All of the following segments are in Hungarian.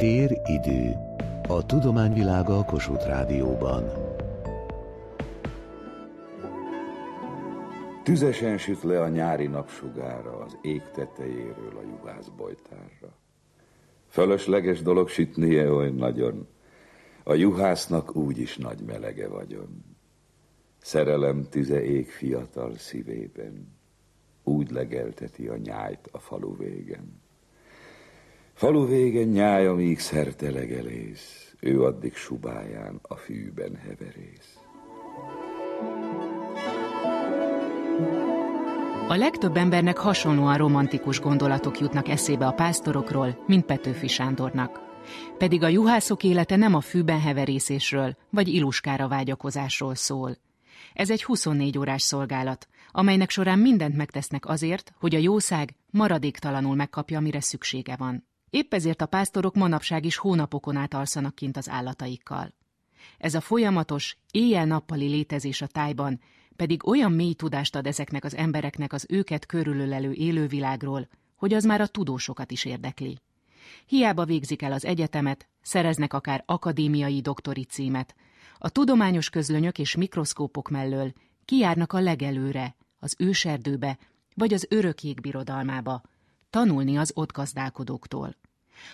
Tér-idő. A tudományvilága a Kossuth Rádióban. Tüzesen süt le a nyári napsugára az ég tetejéről a juhászbojtárra. Fölösleges dolog sütnie oly nagyon, a juhásznak úgyis nagy melege vagyon. Szerelem tüze ég fiatal szívében, úgy legelteti a nyájt a falu végen. Falu végen nyáj, amíg szerte legelész, ő addig subáján a fűben heverész. A legtöbb embernek hasonlóan romantikus gondolatok jutnak eszébe a pásztorokról, mint Petőfi Sándornak. Pedig a juhászok élete nem a fűben heverészésről vagy iluskára vágyakozásról szól. Ez egy 24 órás szolgálat, amelynek során mindent megtesznek azért, hogy a jószág maradéktalanul megkapja, amire szüksége van. Épp ezért a pásztorok manapság is hónapokon át alszanak kint az állataikkal. Ez a folyamatos, éjjel-nappali létezés a tájban pedig olyan mély tudást ad ezeknek az embereknek az őket körülölelő élővilágról, hogy az már a tudósokat is érdekli. Hiába végzik el az egyetemet, szereznek akár akadémiai doktori címet, a tudományos közlönyök és mikroszkópok mellől kijárnak a legelőre, az őserdőbe vagy az örök jégbirodalmába, tanulni az ott gazdálkodóktól.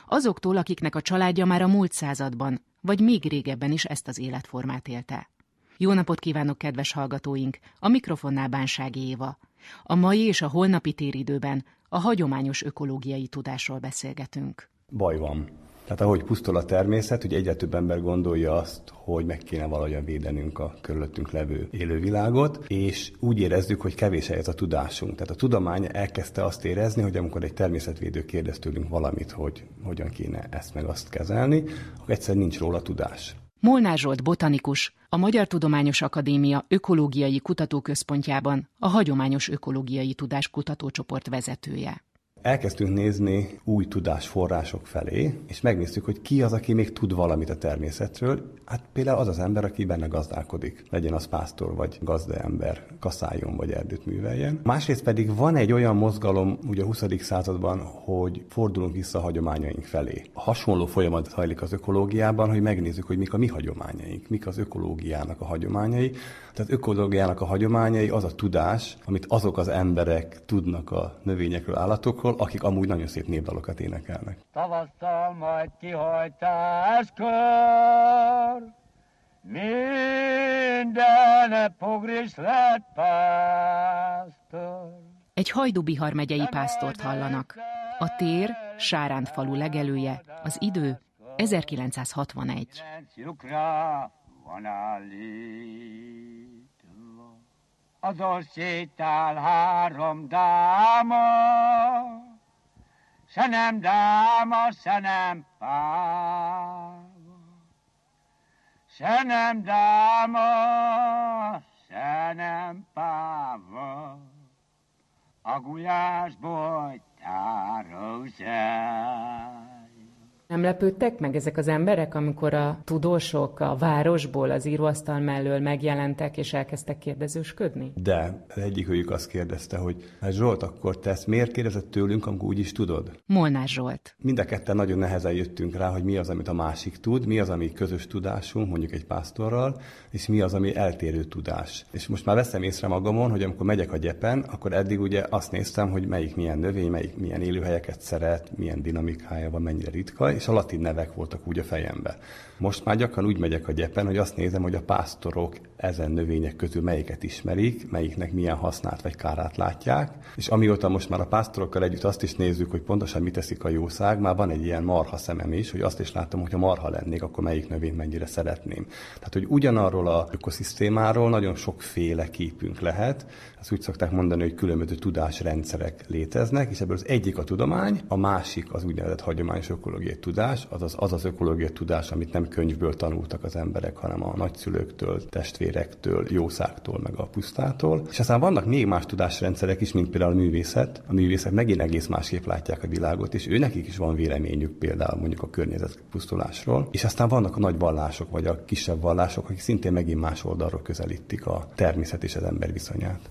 Azoktól, akiknek a családja már a múlt században, vagy még régebben is ezt az életformát élte. Jó napot kívánok, kedves hallgatóink! A mikrofonnál Bánsági Éva. A mai és a holnapi téridőben a hagyományos ökológiai tudásról beszélgetünk. Baj van. Tehát ahogy pusztul a természet, hogy egyre több ember gondolja azt, hogy meg kéne valahogyan védenünk a körülöttünk levő élővilágot, és úgy érezzük, hogy kevés ez a tudásunk. Tehát a tudomány elkezdte azt érezni, hogy amikor egy természetvédő kérdez tőlünk valamit, hogy hogyan kéne ezt meg azt kezelni, akkor egyszer nincs róla tudás. Molnár Zsolt botanikus, a Magyar Tudományos Akadémia Ökológiai Kutatóközpontjában a Hagyományos Ökológiai Tudás Kutatócsoport vezetője elkezdtünk nézni új tudásforrások felé, és megnéztük, hogy ki az, aki még tud valamit a természetről. Hát például az az ember, aki benne gazdálkodik. Legyen az pásztor, vagy gazdaember, kaszáljon, vagy erdőt műveljen. Másrészt pedig van egy olyan mozgalom ugye a 20. században, hogy fordulunk vissza a hagyományaink felé. Hasonló folyamat hajlik az ökológiában, hogy megnézzük, hogy mik a mi hagyományaink, mik az ökológiának a hagyományai. Tehát ökológiának a hagyományai az a tudás, amit azok az emberek tudnak a növényekről, állatokról, akik amúgy nagyon szép népdalokat énekelnek. Tavasszal majd kihajtáskor minden pogris lett pásztor. Egy hajdubihar megyei pásztort hallanak. A tér, Sáránt falu legelője, az idő 1961 azon sétál három dáma, se nem dáma, se nem páva. Se nem dáma, se nem páva, a gulyásból tározsál. Nem lepődtek meg ezek az emberek, amikor a tudósok a városból, az íróasztal mellől megjelentek és elkezdtek kérdezősködni? De egyik őjük azt kérdezte, hogy hát Zsolt, akkor te ezt miért kérdezett tőlünk, amikor úgy is tudod? Molnár Zsolt. Mind a ketten nagyon nehezen jöttünk rá, hogy mi az, amit a másik tud, mi az, ami közös tudásunk, mondjuk egy pásztorral, és mi az, ami eltérő tudás. És most már veszem észre magamon, hogy amikor megyek a gyepen, akkor eddig ugye azt néztem, hogy melyik milyen növény, melyik milyen élőhelyeket szeret, milyen dinamikája van, mennyire ritka, és a latin nevek voltak úgy a fejembe. Most már gyakran úgy megyek a gyepen, hogy azt nézem, hogy a pásztorok ezen növények közül melyiket ismerik, melyiknek milyen hasznát vagy kárát látják, és amióta most már a pásztorokkal együtt azt is nézzük, hogy pontosan mit teszik a jószág, már van egy ilyen marha szemem is, hogy azt is látom, hogy ha marha lennék, akkor melyik növényt mennyire szeretném. Tehát, hogy ugyanarról a ökoszisztémáról nagyon sokféle képünk lehet, ezt úgy szokták mondani, hogy különböző tudásrendszerek léteznek, és ebből az egyik a tudomány, a másik az úgynevezett hagyományos ökológiai tudás, azaz az az ökológiai tudás, amit nem könyvből tanultak az emberek, hanem a nagyszülőktől, testvérektől, jószágtól, meg a pusztától. És aztán vannak még más tudásrendszerek is, mint például a művészet. A művészek megint egész másképp látják a világot, és őnekik is van véleményük például mondjuk a környezet pusztulásról. És aztán vannak a nagy vallások, vagy a kisebb vallások, akik szintén megint más oldalról közelítik a természet és az ember viszonyát.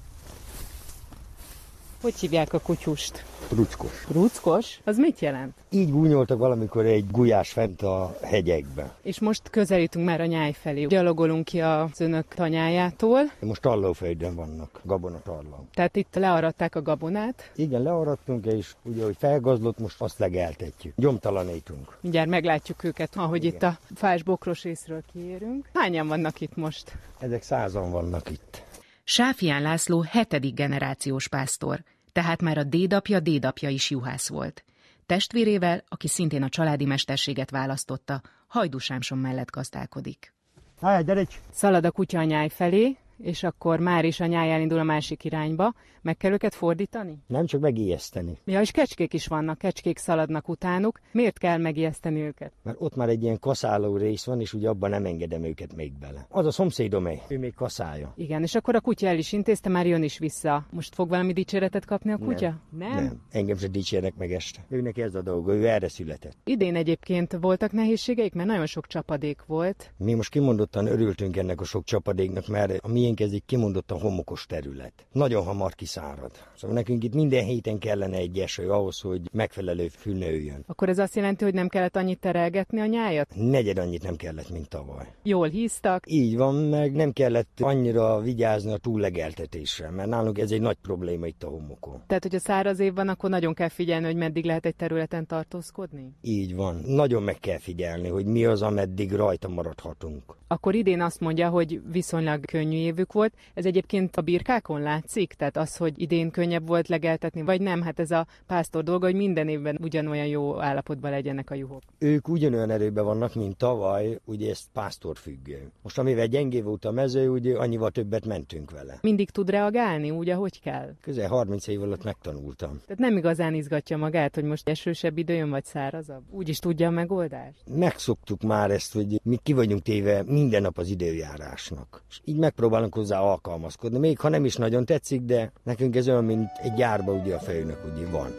Hogy hívják a kutyust? Ruckos. Ruckos? Az mit jelent? Így gúnyoltak valamikor egy gulyás fent a hegyekbe. És most közelítünk már a nyáj felé. Gyalogolunk ki az önök tanyájától. Most tallóföldön vannak, gabonatarló. Tehát itt learadták a gabonát. Igen, learadtunk, és ugye, hogy felgazlott, most azt legeltetjük. Gyomtalanítunk. Mindjárt meglátjuk őket, ahogy Igen. itt a fás bokros részről kiérünk. Hányan vannak itt most? Ezek százan vannak itt. Sáfián László hetedik generációs pásztor, tehát már a dédapja dédapja is juhász volt. Testvérével, aki szintén a családi mesterséget választotta, Hajdúsámson mellett gazdálkodik. Háj, gyere! Szalad a kutya a nyáj felé, és akkor már is a nyáj elindul a másik irányba. Meg kell őket fordítani? Nem csak megijeszteni, Ja, és kecskék is vannak, kecskék szaladnak utánuk. Miért kell megijeszteni őket? mert ott már egy ilyen kaszáló rész van, és ugye abban nem engedem őket még bele. Az a szomszédom, ő még kaszálja. Igen, és akkor a kutya el is intézte, már jön is vissza. Most fog valami dicséretet kapni a kutya? Nem. Nem, engem se dicsérnek meg este. Őnek ez a dolga, ő erre született. Idén egyébként voltak nehézségeik, mert nagyon sok csapadék volt. Mi most kimondottan örültünk ennek a sok csapadéknak, mert a miénk ez egy kimondottan homokos terület. Nagyon hamar kiszárad. Szóval nekünk itt minden héten kellene egy eső ahhoz, hogy megfelelő fű nőjön. Akkor ez azt jelenti, hogy nem kellett annyit terelgetni a nyájat? Negyed annyit nem kellett, mint tavaly. Jól híztak. Így van, meg nem kellett annyira vigyázni a túllegeltetésre, mert nálunk ez egy nagy probléma itt a homokon. Tehát, hogyha száraz év van, akkor nagyon kell figyelni, hogy meddig lehet egy területen tartózkodni. Így van. Nagyon meg kell figyelni, hogy mi az, ameddig rajta maradhatunk. Akkor idén azt mondja, hogy viszonylag könnyű évük volt. Ez egyébként a birkákon látszik? Tehát az, hogy idén könnyebb volt legeltetni, vagy nem? Hát ez a pásztor dolga, hogy minden évben ugyanolyan jó állapotban legyenek a juhok. Ők ugyanolyan erőben vannak, mint tavaly, ugye ez pásztor függő. Most amivel gyengé volt a mező, ugye annyival többet mentünk vele. Mindig tud reagálni úgy, ahogy kell. Közel 30 év alatt megtanultam. Tehát nem igazán izgatja magát, hogy most esősebb idő jön, vagy szárazabb. Úgy is tudja a megoldást. Megszoktuk már ezt, hogy mi ki vagyunk téve minden nap az időjárásnak. És így megpróbálunk hozzá alkalmazkodni. Még ha nem is nagyon tetszik, de nekünk ez olyan, mint egy gyárba ugye a főnök ugye van.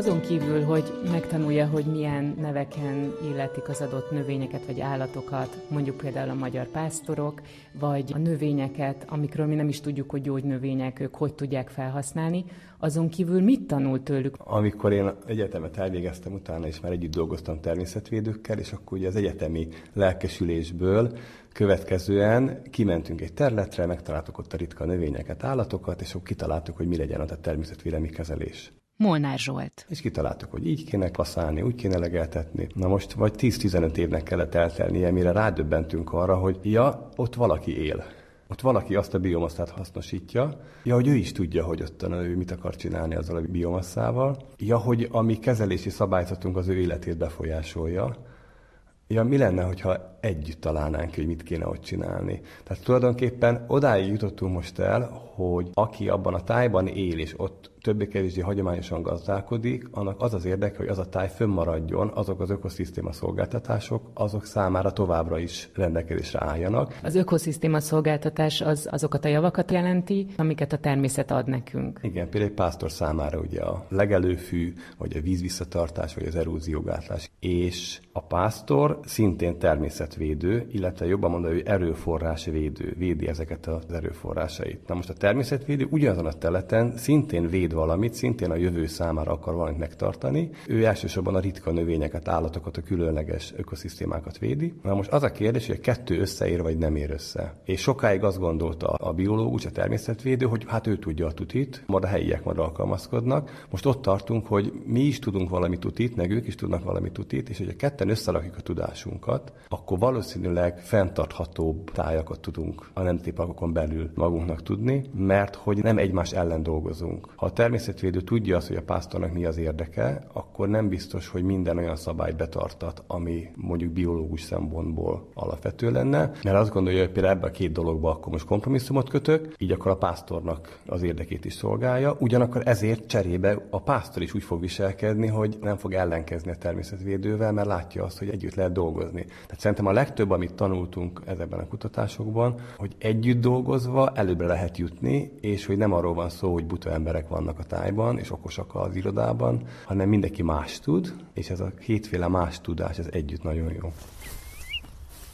Azon kívül, hogy megtanulja, hogy milyen neveken illetik az adott növényeket vagy állatokat, mondjuk például a magyar pásztorok, vagy a növényeket, amikről mi nem is tudjuk, hogy gyógynövények, ők hogy tudják felhasználni, azon kívül mit tanul tőlük? Amikor én egyetemet elvégeztem utána, és már együtt dolgoztam természetvédőkkel, és akkor ugye az egyetemi lelkesülésből következően kimentünk egy területre, megtaláltuk ott a ritka növényeket, állatokat, és akkor kitaláltuk, hogy mi legyen ott a természetvédelmi kezelés. Molnár Zsolt. És kitaláltuk, hogy így kéne kaszálni, úgy kéne legeltetni. Na most vagy 10-15 évnek kellett eltelnie, mire rádöbbentünk arra, hogy ja, ott valaki él. Ott valaki azt a biomaszát hasznosítja, ja, hogy ő is tudja, hogy ott ő mit akar csinálni azzal a biomasszával, ja, hogy a mi kezelési szabályzatunk az ő életét befolyásolja, Ja, mi lenne, hogyha együtt találnánk, hogy mit kéne ott csinálni? Tehát tulajdonképpen odáig jutottunk most el, hogy aki abban a tájban él, és ott többé-kevésbé hagyományosan gazdálkodik, annak az az érdeke, hogy az a táj fönnmaradjon, azok az ökoszisztéma szolgáltatások, azok számára továbbra is rendelkezésre álljanak. Az ökoszisztéma szolgáltatás az azokat a javakat jelenti, amiket a természet ad nekünk. Igen, például egy pásztor számára ugye a legelőfű, vagy a vízvisszatartás, vagy az eróziógátlás. És a pásztor szintén természetvédő, illetve jobban mondani, hogy erőforrásvédő, védi ezeket az erőforrásait. Na most a természetvédő ugyanazon a területen szintén véd valamit, szintén a jövő számára akar valamit megtartani. Ő elsősorban a ritka növényeket, állatokat, a különleges ökoszisztémákat védi. Na most az a kérdés, hogy a kettő összeér vagy nem ér össze. És sokáig azt gondolta a biológus, a természetvédő, hogy hát ő tudja a tutit, majd a helyiek majd alkalmazkodnak. Most ott tartunk, hogy mi is tudunk valami tutit, meg ők is tudnak valami tutit, és hogy a ketten összerakjuk a tudásunkat, akkor valószínűleg fenntarthatóbb tájakat tudunk a nemzeti parkokon belül magunknak tudni, mert hogy nem egymás ellen dolgozunk. Ha a természetvédő tudja azt, hogy a pásztornak mi az érdeke, akkor nem biztos, hogy minden olyan szabályt betartat, ami mondjuk biológus szempontból alapvető lenne, mert azt gondolja, hogy például ebbe a két dologba akkor most kompromisszumot kötök, így akkor a pásztornak az érdekét is szolgálja, ugyanakkor ezért cserébe a pásztor is úgy fog viselkedni, hogy nem fog ellenkezni a természetvédővel, mert látja azt, hogy együtt lehet dolgozni. Tehát szerintem a legtöbb, amit tanultunk ezekben a kutatásokban, hogy együtt dolgozva előbbre lehet jutni, és hogy nem arról van szó, hogy buta emberek vannak a tájban, és okosak az irodában, hanem mindenki más tud, és ez a kétféle más tudás, ez együtt nagyon jó.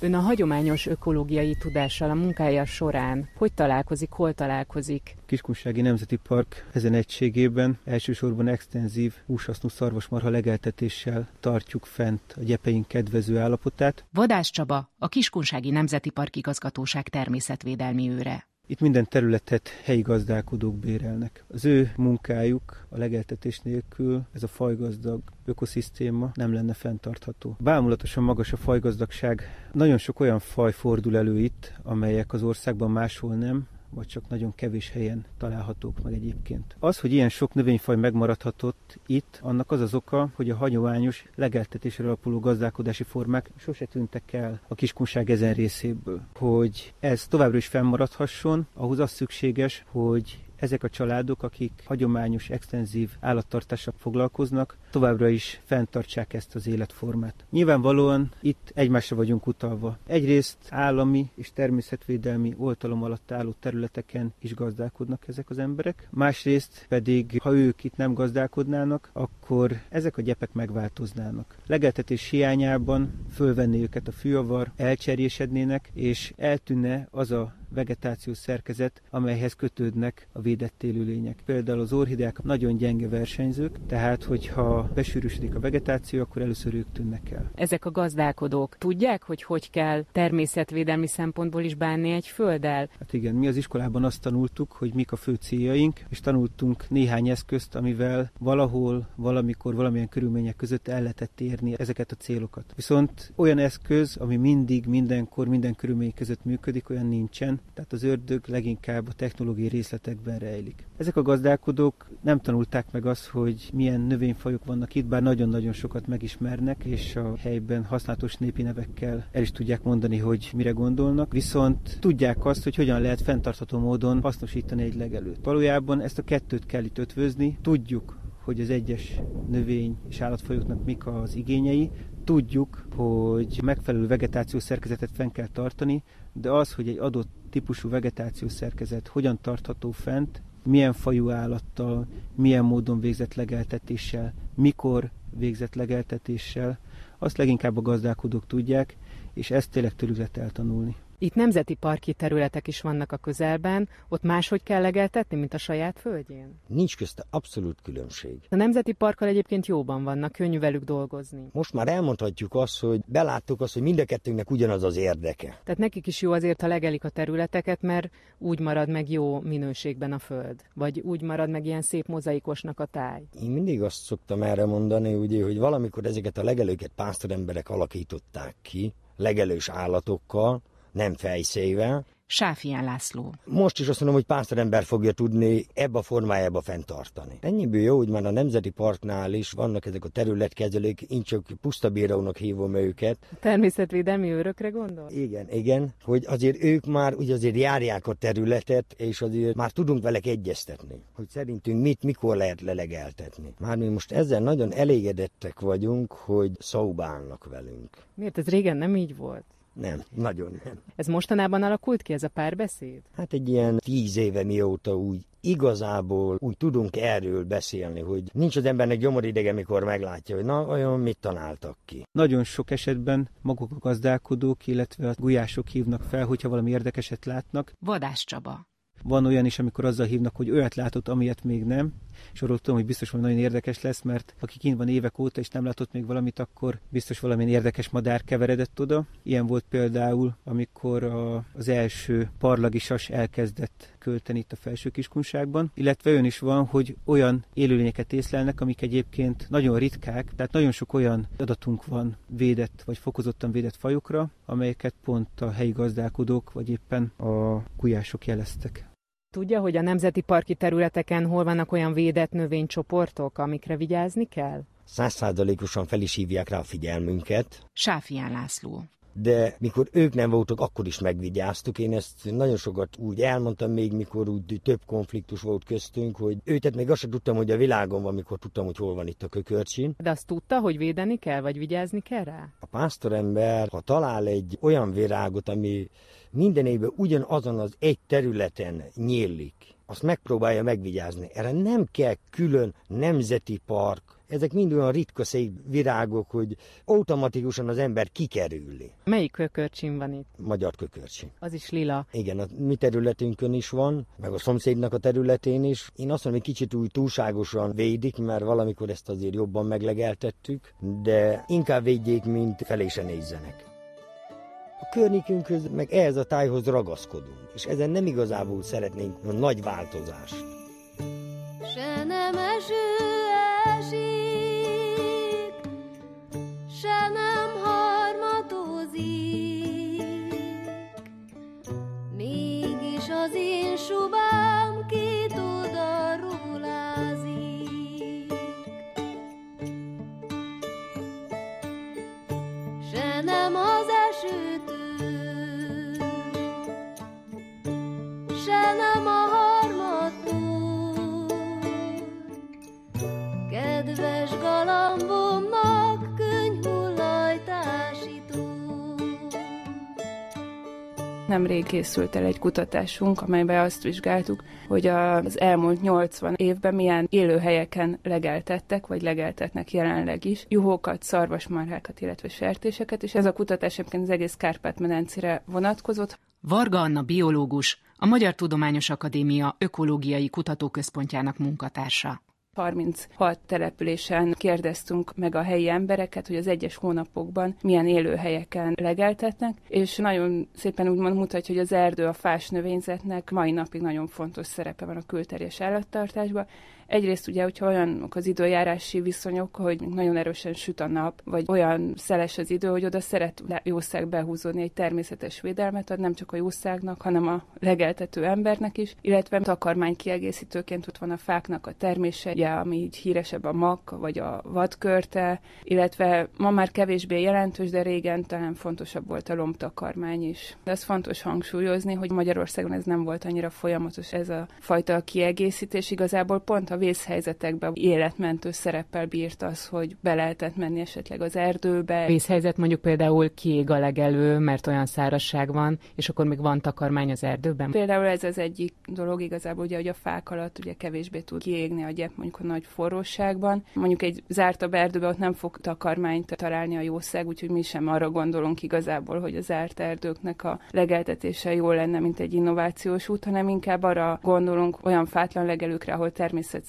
Ön a hagyományos ökológiai tudással a munkája során hogy találkozik, hol találkozik? Kiskunsági Nemzeti Park ezen egységében elsősorban extenzív húsasznú szarvasmarha legeltetéssel tartjuk fent a gyepeink kedvező állapotát. Vadás Csaba, a Kiskunsági Nemzeti Park igazgatóság természetvédelmi őre. Itt minden területet helyi gazdálkodók bérelnek. Az ő munkájuk a legeltetés nélkül ez a fajgazdag ökoszisztéma nem lenne fenntartható. Bámulatosan magas a fajgazdagság. Nagyon sok olyan faj fordul elő itt, amelyek az országban máshol nem, vagy csak nagyon kevés helyen találhatók meg egyébként. Az, hogy ilyen sok növényfaj megmaradhatott itt, annak az az oka, hogy a hagyományos legeltetésre alapuló gazdálkodási formák sose tűntek el a kiskunság ezen részéből. Hogy ez továbbra is fennmaradhasson, ahhoz az szükséges, hogy ezek a családok, akik hagyományos, extenzív állattartással foglalkoznak, továbbra is fenntartsák ezt az életformát. Nyilvánvalóan itt egymásra vagyunk utalva. Egyrészt állami és természetvédelmi oltalom alatt álló területeken is gazdálkodnak ezek az emberek, másrészt pedig, ha ők itt nem gazdálkodnának, akkor ezek a gyepek megváltoznának. Legeltetés hiányában fölvenni őket a fűavar, elcserjesednének, és eltűnne az a vegetációs szerkezet, amelyhez kötődnek a védett élőlények. Például az orhideák nagyon gyenge versenyzők, tehát hogyha besűrűsödik a vegetáció, akkor először ők tűnnek el. Ezek a gazdálkodók tudják, hogy hogy kell természetvédelmi szempontból is bánni egy földdel? Hát igen, mi az iskolában azt tanultuk, hogy mik a fő céljaink, és tanultunk néhány eszközt, amivel valahol, valamikor, valamilyen körülmények között el lehetett érni ezeket a célokat. Viszont olyan eszköz, ami mindig, mindenkor, minden körülmény között működik, olyan nincsen, tehát az ördög leginkább a technológiai részletekben rejlik. Ezek a gazdálkodók nem tanulták meg azt, hogy milyen növényfajok vannak itt, bár nagyon-nagyon sokat megismernek, és a helyben használatos népi nevekkel el is tudják mondani, hogy mire gondolnak, viszont tudják azt, hogy hogyan lehet fenntartható módon hasznosítani egy legelőt. Valójában ezt a kettőt kell itt ötvözni, tudjuk, hogy az egyes növény és állatfajoknak mik az igényei, tudjuk, hogy megfelelő vegetációs szerkezetet fenn kell tartani, de az, hogy egy adott típusú vegetációs szerkezet hogyan tartható fent, milyen fajú állattal, milyen módon végzett legeltetéssel, mikor végzett legeltetéssel, azt leginkább a gazdálkodók tudják, és ezt tényleg tőlük lehet eltanulni. Itt nemzeti parki területek is vannak a közelben, ott máshogy kell legeltetni, mint a saját földjén? Nincs közte abszolút különbség. A nemzeti parkkal egyébként jóban vannak, könnyű velük dolgozni. Most már elmondhatjuk azt, hogy beláttuk azt, hogy mind a kettőnknek ugyanaz az érdeke. Tehát nekik is jó azért, ha legelik a területeket, mert úgy marad meg jó minőségben a föld, vagy úgy marad meg ilyen szép mozaikosnak a táj. Én mindig azt szoktam erre mondani, ugye, hogy valamikor ezeket a legelőket pásztoremberek alakították ki, legelős állatokkal, nem fejszével. Sáfián László. Most is azt mondom, hogy pásztorember fogja tudni ebbe a formájába fenntartani. Ennyiből jó, hogy már a Nemzeti Parknál is vannak ezek a területkezelők, én csak pusztabírónak hívom őket. Természetvédelmi őrökre gondol? Igen, igen, hogy azért ők már ugye azért járják a területet, és azért már tudunk velek egyeztetni, hogy szerintünk mit, mikor lehet lelegeltetni. Már mi most ezzel nagyon elégedettek vagyunk, hogy szóbálnak velünk. Miért ez régen nem így volt? Nem, nagyon nem. Ez mostanában alakult ki, ez a párbeszéd? Hát egy ilyen tíz éve mióta úgy igazából úgy tudunk erről beszélni, hogy nincs az embernek gyomoridege, mikor meglátja, hogy na, olyan mit találtak ki. Nagyon sok esetben maguk a gazdálkodók, illetve a gulyások hívnak fel, hogyha valami érdekeset látnak. Vadás Csaba. Van olyan is, amikor azzal hívnak, hogy olyat látott, amilyet még nem, tudom, hogy biztos, hogy nagyon érdekes lesz, mert aki kint van évek óta és nem látott még valamit, akkor biztos valamilyen érdekes madár keveredett oda. Ilyen volt például, amikor a, az első parlagisas elkezdett költeni itt a felső kiskunságban, illetve olyan is van, hogy olyan élőlényeket észlelnek, amik egyébként nagyon ritkák, tehát nagyon sok olyan adatunk van védett vagy fokozottan védett fajokra, amelyeket pont a helyi gazdálkodók vagy éppen a kujások jeleztek. Tudja, hogy a nemzeti parki területeken hol vannak olyan védett növénycsoportok, amikre vigyázni kell? Százszázalékosan fel is hívják rá a figyelmünket. Sáfián László. De mikor ők nem voltak, akkor is megvigyáztuk. Én ezt nagyon sokat úgy elmondtam még, mikor úgy több konfliktus volt köztünk, hogy őtet még azt sem tudtam, hogy a világon van, mikor tudtam, hogy hol van itt a kökörcsin. De azt tudta, hogy védeni kell, vagy vigyázni kell rá? A pásztorember, ha talál egy olyan virágot, ami minden évben ugyanazon az egy területen nyílik, azt megpróbálja megvigyázni. Erre nem kell külön nemzeti park, ezek mind olyan ritka szép virágok, hogy automatikusan az ember kikerüli. Melyik kökörcsin van itt? Magyar kökörcsin. Az is lila. Igen, a mi területünkön is van, meg a szomszédnak a területén is. Én azt mondom, hogy kicsit úgy túlságosan védik, mert valamikor ezt azért jobban meglegeltettük, de inkább védjék, mint felé se nézzenek. A környékünkhöz, meg ehhez a tájhoz ragaszkodunk, és ezen nem igazából szeretnénk a nagy változást. Se nem eső se nem harmatózik, mégis az én subám készült el egy kutatásunk, amelyben azt vizsgáltuk, hogy az elmúlt 80 évben milyen élőhelyeken legeltettek, vagy legeltetnek jelenleg is juhókat, szarvasmarhákat, illetve sertéseket, és ez a kutatás egyébként az egész Kárpát-medencére vonatkozott. Varga Anna biológus, a Magyar Tudományos Akadémia Ökológiai Kutatóközpontjának munkatársa. 36 településen kérdeztünk meg a helyi embereket, hogy az egyes hónapokban milyen élőhelyeken legeltetnek, és nagyon szépen úgymond mutatja, hogy az erdő a fás növényzetnek mai napig nagyon fontos szerepe van a külterjes állattartásban. Egyrészt ugye, hogyha olyanok az időjárási viszonyok, hogy nagyon erősen süt a nap, vagy olyan szeles az idő, hogy oda szeret jószág behúzódni egy természetes védelmet ad, nem csak a jószágnak, hanem a legeltető embernek is, illetve takarmány kiegészítőként ott van a fáknak a termése, ugye, ami így híresebb a mak, vagy a vadkörte, illetve ma már kevésbé jelentős, de régen talán fontosabb volt a lombtakarmány is. De ez fontos hangsúlyozni, hogy Magyarországon ez nem volt annyira folyamatos ez a fajta kiegészítés, igazából pont a vészhelyzetekben életmentő szereppel bírt az, hogy be lehetett menni esetleg az erdőbe. Vészhelyzet mondjuk például kiég a legelő, mert olyan szárazság van, és akkor még van takarmány az erdőben? Például ez az egyik dolog igazából, ugye, hogy a fák alatt ugye kevésbé tud kiégni a gyep mondjuk a nagy forróságban. Mondjuk egy zártabb erdőben ott nem fog takarmányt találni a jószág, úgyhogy mi sem arra gondolunk igazából, hogy a zárt erdőknek a legeltetése jó lenne, mint egy innovációs út, hanem inkább arra gondolunk olyan fátlan legelőkre, ahol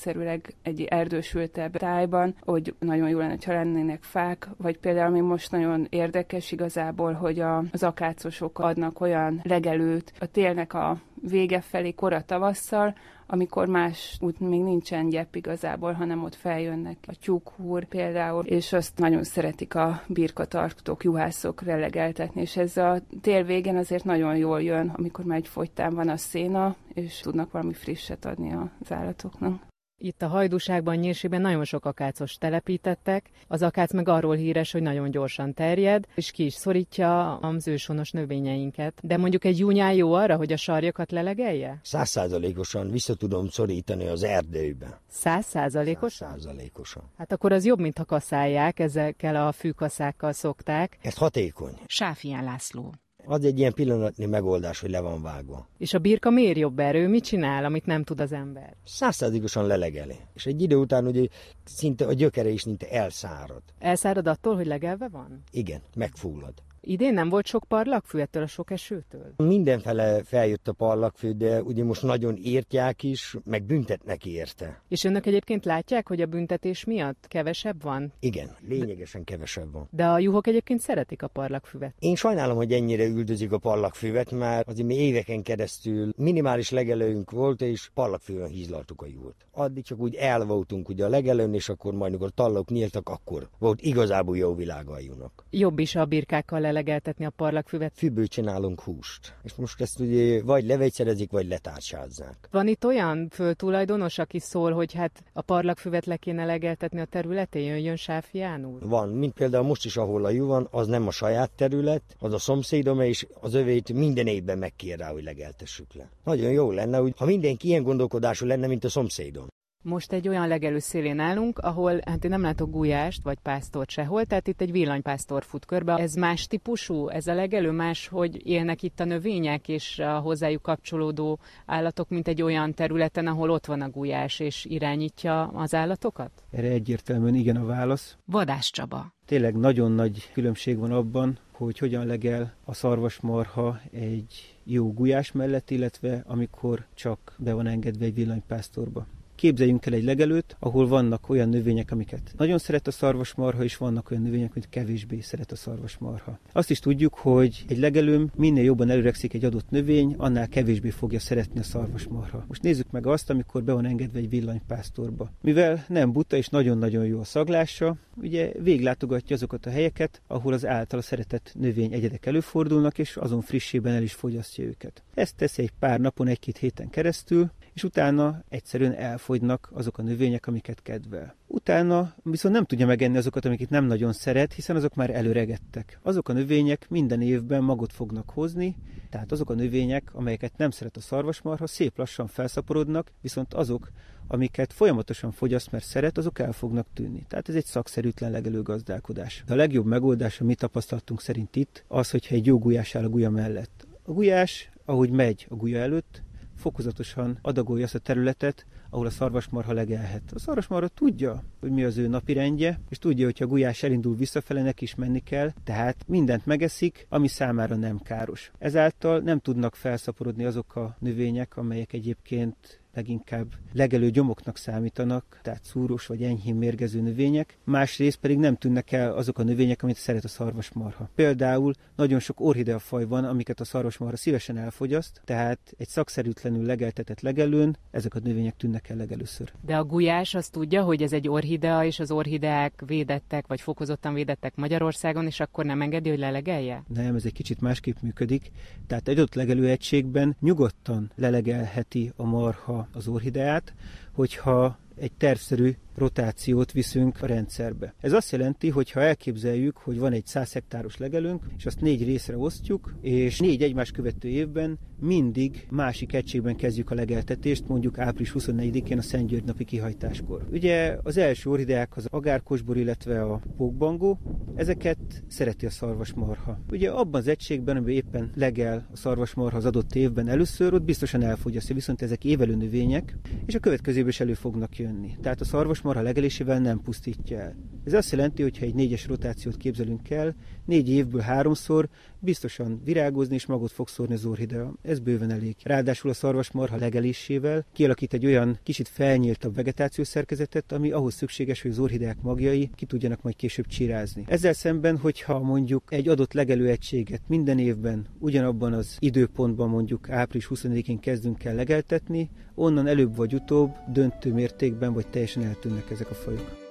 természetszerűleg egy erdősültebb tájban, hogy nagyon jó lenne, ha lennének fák, vagy például ami most nagyon érdekes igazából, hogy a, az akácosok adnak olyan legelőt a télnek a vége felé kora tavasszal, amikor más út még nincsen gyep igazából, hanem ott feljönnek a tyúkhúr például, és azt nagyon szeretik a birkatartók, juhászok relegeltetni, és ez a tél végén azért nagyon jól jön, amikor már egy fogytán van a széna, és tudnak valami frisset adni az állatoknak. Itt a hajdúságban, Nyírsében nagyon sok akácos telepítettek. Az akác meg arról híres, hogy nagyon gyorsan terjed, és ki is szorítja az őshonos növényeinket. De mondjuk egy júnyán jó arra, hogy a sarjakat lelegelje? Százszázalékosan vissza tudom szorítani az erdőbe. Száz százalékosan? Százalékosan. Hát akkor az jobb, mint ha kaszálják, ezekkel a fűkaszákkal szokták. Ez hatékony. Sáfián László. Az egy ilyen pillanatnyi megoldás, hogy le van vágva. És a birka miért jobb erő? Mit csinál, amit nem tud az ember? Százszázalékosan lelegeli. És egy idő után ugye szinte a gyökere is szinte elszárad. Elszárad attól, hogy legelve van? Igen, megfullad. Idén nem volt sok parlagfű ettől a sok esőtől? Mindenfele feljött a parlagfű, de ugye most nagyon írtják is, meg büntetnek érte. És önök egyébként látják, hogy a büntetés miatt kevesebb van? Igen, lényegesen kevesebb van. De a juhok egyébként szeretik a parlagfüvet. Én sajnálom, hogy ennyire üldözik a parlagfüvet, mert azért mi éveken keresztül minimális legelőnk volt, és parlagfűvel hízlaltuk a juhot. Addig csak úgy el voltunk ugye a legelőn, és akkor majd, amikor tallók nyíltak, akkor volt igazából jó világa a juhnak. Jobb is a birkákkal lelegeltetni a parlagfüvet? Fűből csinálunk húst. És most ezt ugye vagy levegyszerezik, vagy letársázzák. Van itt olyan föltulajdonos, aki szól, hogy hát a parlagfüvet le kéne legeltetni a területén, jöjjön Sáfián úr? Van, mint például most is, ahol a jó van, az nem a saját terület, az a szomszédom, és az övét minden évben megkér rá, hogy legeltessük le. Nagyon jó lenne, hogy ha mindenki ilyen gondolkodású lenne, mint a szomszédom. Most egy olyan legelő szélén állunk, ahol hát én nem látok gulyást vagy pásztort sehol, tehát itt egy villanypásztor fut körbe. Ez más típusú? Ez a legelő más, hogy élnek itt a növények és a hozzájuk kapcsolódó állatok, mint egy olyan területen, ahol ott van a gulyás és irányítja az állatokat? Erre egyértelműen igen a válasz. Vadás Csaba. Tényleg nagyon nagy különbség van abban, hogy hogyan legel a szarvasmarha egy jó gulyás mellett, illetve amikor csak be van engedve egy villanypásztorba. Képzeljünk el egy legelőt, ahol vannak olyan növények, amiket nagyon szeret a szarvasmarha, és vannak olyan növények, amit kevésbé szeret a szarvasmarha. Azt is tudjuk, hogy egy legelőm minél jobban előrekszik egy adott növény, annál kevésbé fogja szeretni a szarvasmarha. Most nézzük meg azt, amikor be van engedve egy villanypásztorba. Mivel nem buta és nagyon-nagyon jó a szaglása, ugye véglátogatja azokat a helyeket, ahol az általa szeretett növény egyedek előfordulnak, és azon frissében el is fogyasztja őket. Ezt teszi egy pár napon, egy-két héten keresztül, és utána egyszerűen elfogynak azok a növények, amiket kedvel. Utána viszont nem tudja megenni azokat, amiket nem nagyon szeret, hiszen azok már előregettek. Azok a növények minden évben magot fognak hozni, tehát azok a növények, amelyeket nem szeret a szarvasmarha, szép lassan felszaporodnak, viszont azok, amiket folyamatosan fogyaszt, mert szeret, azok el fognak tűnni. Tehát ez egy szakszerűtlen legelő gazdálkodás. De a legjobb megoldás, amit tapasztaltunk szerint itt, az, hogyha egy jó gulyás áll a gulya mellett. A gulyás, ahogy megy a gulya előtt, fokozatosan adagolja azt a területet, ahol a szarvasmarha legelhet. A szarvasmarha tudja, hogy mi az ő napi rendje, és tudja, hogy a gulyás elindul visszafele, neki is menni kell, tehát mindent megeszik, ami számára nem káros. Ezáltal nem tudnak felszaporodni azok a növények, amelyek egyébként leginkább legelő gyomoknak számítanak, tehát szúrós vagy enyhén mérgező növények, másrészt pedig nem tűnnek el azok a növények, amit szeret a szarvasmarha. Például nagyon sok orhidea faj van, amiket a szarvasmarha szívesen elfogyaszt, tehát egy szakszerűtlenül legeltetett legelőn ezek a növények tűnnek el legelőször. De a gulyás azt tudja, hogy ez egy orhidea, és az orhideák védettek, vagy fokozottan védettek Magyarországon, és akkor nem engedi, hogy lelegelje? Nem, ez egy kicsit másképp működik. Tehát egy ott legelő egységben nyugodtan lelegelheti a marha az orhideát, hogyha egy tervszerű rotációt viszünk a rendszerbe. Ez azt jelenti, hogy ha elképzeljük, hogy van egy 100 hektáros legelőnk, és azt négy részre osztjuk, és négy egymás követő évben mindig másik egységben kezdjük a legeltetést, mondjuk április 24-én a Szent György napi kihajtáskor. Ugye az első orhideák az agárkosbor, illetve a pókbangó, ezeket szereti a szarvasmarha. Ugye abban az egységben, amiben éppen legel a szarvasmarha az adott évben először, ott biztosan elfogyasztja, viszont ezek évelő növények, és a következő is elő fognak jönni. Tehát a szarvasmarha legelésével nem pusztítja el. Ez azt jelenti, hogy ha egy négyes rotációt képzelünk el, négy évből háromszor biztosan virágozni és magot fog szórni az orhidea. Ez bőven elég. Ráadásul a szarvasmarha legelésével kialakít egy olyan kicsit felnyíltabb vegetációs szerkezetet, ami ahhoz szükséges, hogy az orhideák magjai ki tudjanak majd később csirázni. Ezzel szemben, hogyha mondjuk egy adott legelőegységet minden évben ugyanabban az időpontban mondjuk április 24-én kezdünk el legeltetni, onnan előbb vagy utóbb döntő mértékben vagy teljesen eltűnnek ezek a fajok.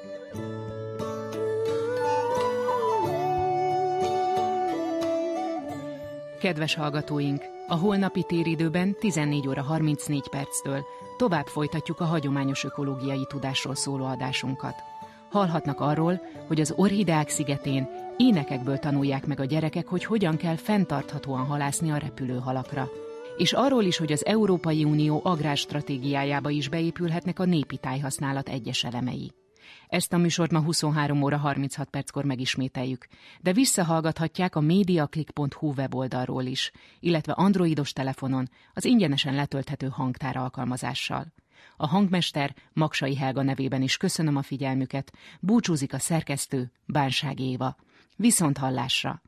Kedves hallgatóink! A holnapi téridőben 14 óra 34 perctől tovább folytatjuk a hagyományos ökológiai tudásról szóló adásunkat. Hallhatnak arról, hogy az Orhideák szigetén énekekből tanulják meg a gyerekek, hogy hogyan kell fenntarthatóan halászni a repülőhalakra. És arról is, hogy az Európai Unió agrárstratégiájába is beépülhetnek a népi tájhasználat egyes elemei. Ezt a műsort ma 23 óra 36 perckor megismételjük, de visszahallgathatják a mediaclick.hu weboldalról is, illetve androidos telefonon az ingyenesen letölthető hangtár alkalmazással. A hangmester Maksai Helga nevében is köszönöm a figyelmüket, búcsúzik a szerkesztő Bánság Éva. Viszont hallásra!